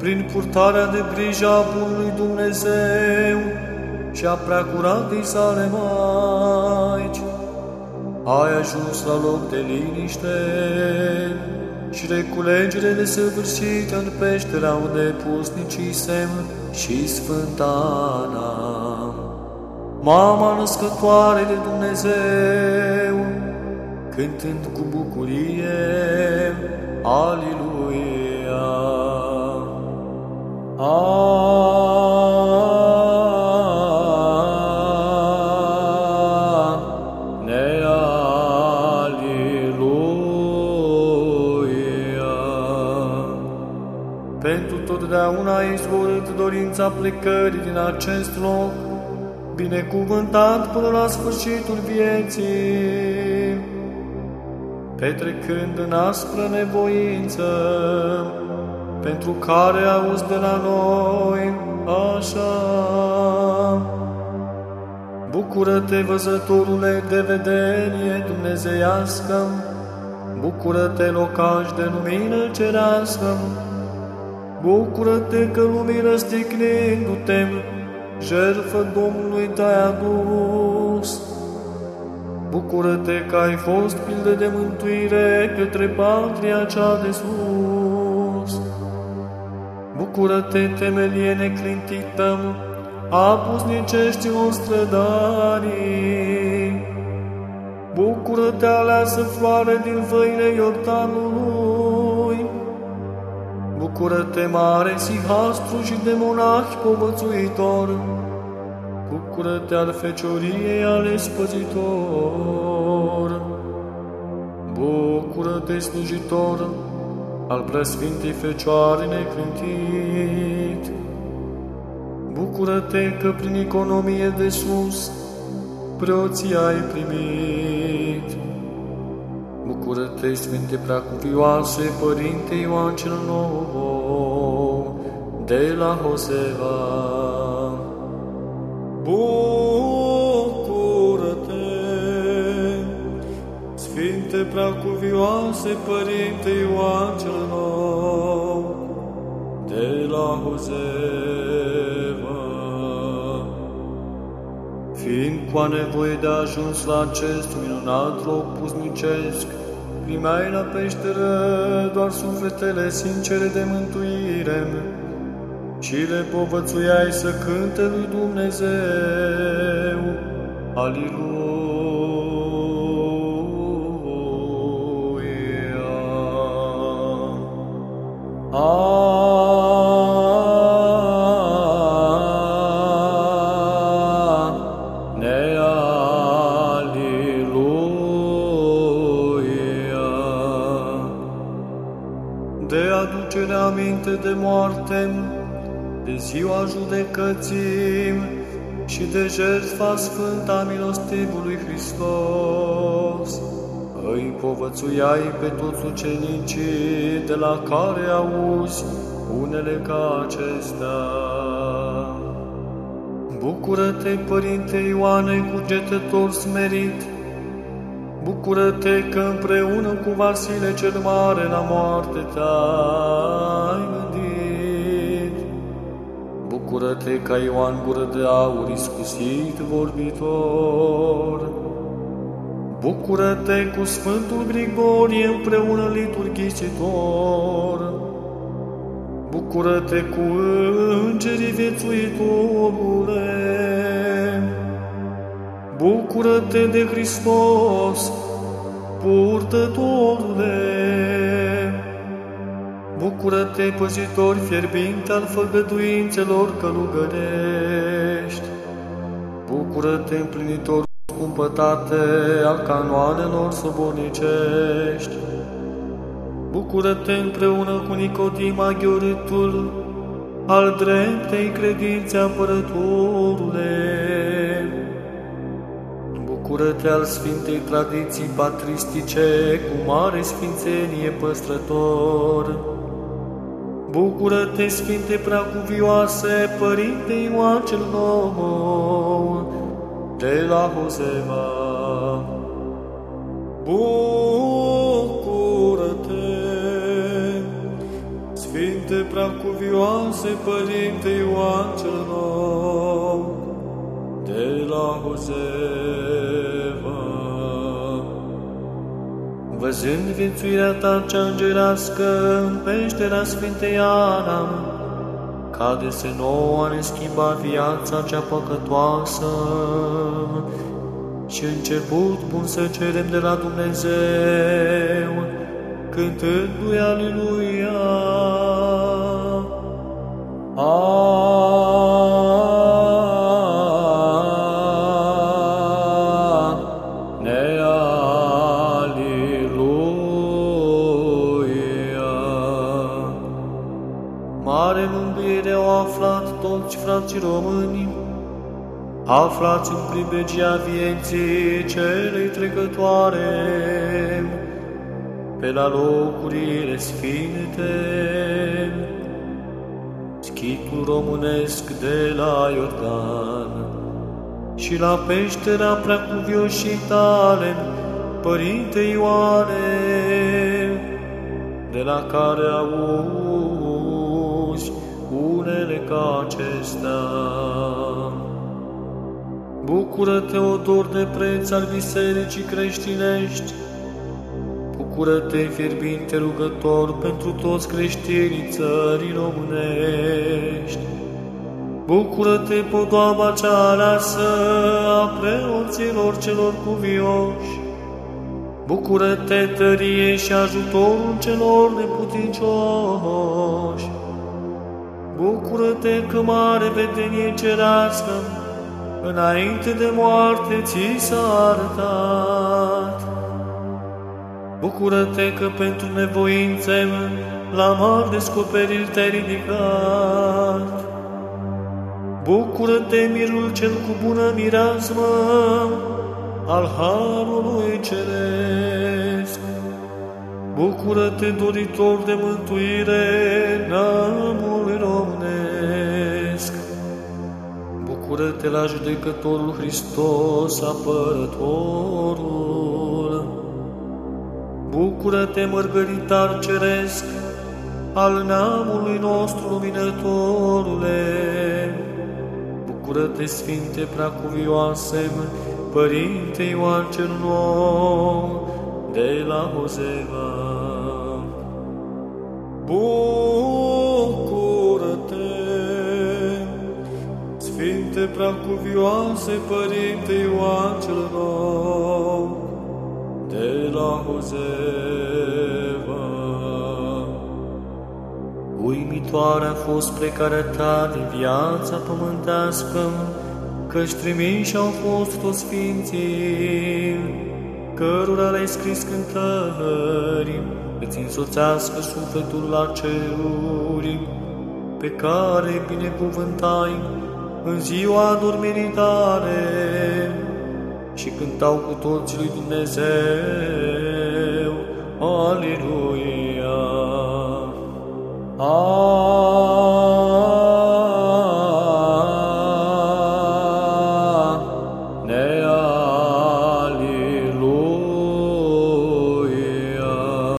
prin purtarea de grijă a Bunului Dumnezeu și a preacuratei sale maici, ai ajuns la loc de liniște și reculegere de săvârșită în peștera unde pusnicii semn și Sfântana. Mama născătoare de Dumnezeu, cântând cu bucurie, Aliluia. Pentru totdeauna ai izvorât dorința plecării din acest loc, binecuvântat până la sfârșitul vieții, petrecând în aspră nevoință, pentru care auzi de la noi așa. Bucură-te, văzătorule de vedenie dumnezeiască, bucură-te, locaș de lumină cerească, bucură-te că lumină sticnindu-te, jertfă Domnului te-ai adus. Bucură-te că ai fost pildă de mântuire către patria cea de sus. Bucură-te, temelie neclintită, a pusniceștilor strădarii. Bucură-te, aleasă floare din făine Iordanului. Bucură-te, mare sihastru și de monahi povățuitor. Bucură-te al fecioriei ale spăzitor. Bucură-te, slujitor, al preasfintei Fecioare neclintit. Bucură-te că prin economie de sus preoții ai primit. Bucură-te, Sfinte Preacuvioase, Părinte Ioan cel Nou, de la Hoseva. Bucură-te, Preacuvioase, Părinte Ioan cel Nou, de la Hoseva. Fiind cu a nevoie de ajuns la acest minunat loc puznicesc, primeai la peșteră doar sufletele sincere de mântuire și le povățuiai să cânte lui Dumnezeu. Aliluia. Aducere aminte de moarte, de ziua judecății și de jertfa sfânta milostivului Hristos. Îi povățuiai pe toți ucenicii de la care auzi unele ca acestea. Bucură-te, Părinte Ioane, cugetător smerit, Bucură-te că împreună cu Vasile cel Mare la moarte te-ai gândit. Bucură-te ca Ioan Gură de Aur, iscusit vorbitor. Bucură-te cu Sfântul Grigorie împreună liturghisitor. Bucură-te cu îngerii viețuitorule. Bucură-te de Hristos, purtătorule. Bucură-te, păzitor fierbinte al făgăduințelor călugărești. Bucură-te, împlinitor cumpătate a canoanelor sobornicești. Bucură-te împreună cu Nicodim aghioritul al dreptei credințe apărătorule. Bucură-te al Sfintei Tradiții patristice cu mare sfințenie păstrător. Bucură-te, Sfinte Preacuvioase, Părinte Ioan cel Nou, de la Hoseva. Bucură-te, Sfinte Sfinte Preacuvioase Părinte Ioan cel Nou, de la Hozeva. Văzând viețuirea ta cea îngerească în peștera Sfintei Ana, cade se nouă a ne schimba viața cea păcătoasă și început bun să cerem de la Dumnezeu, cântându-i Aleluia. Mare mângâiere au aflat toți frații români, aflați în pribegia vieții celei trecătoare, pe la locurile sfinte, schitul românesc de la Iordan și la peștera preacuvioșii tale, Părinte Ioane, de la care auzi unele ca acestea. Bucură-te, odor de preț al bisericii creștinești, Bucură-te, fierbinte rugător, pentru toți creștinii țării românești. Bucură-te, podoaba cea aleasă a preoților celor cuvioși. Bucură-te, tărie și ajutorul celor neputincioși. Bucură-te că mare vedenie cerească, înainte de moarte ți s-a arătat. Bucură-te că pentru nevoințe la mari descoperiri te-ai ridicat. Bucură-te, mirul cel cu bună mireasmă al Harului Ceresc. Bucură-te, doritor de mântuire neamului românesc. Bucură-te la judecătorul Hristos, apărătorul. Bucură-te, mărgăritar ceresc, al neamului nostru luminătorule. Bucură-te, Sfinte Preacuvioase, Părinte Ioan cel Nou, de la Hozeva. Bucură-te, Sfinte Preacuvioase, Părinte Ioan cel Nou, de la Hozeva. Uimitoare a fost plecarea ta din viața pământească, căci trimiși au fost toți sfinții, cărora le-ai scris cântări, îți însoțească sufletul la ceruri, pe care binecuvântai în ziua adormirii tale și cântau cu toți lui Dumnezeu. Aleluia! Aleluia!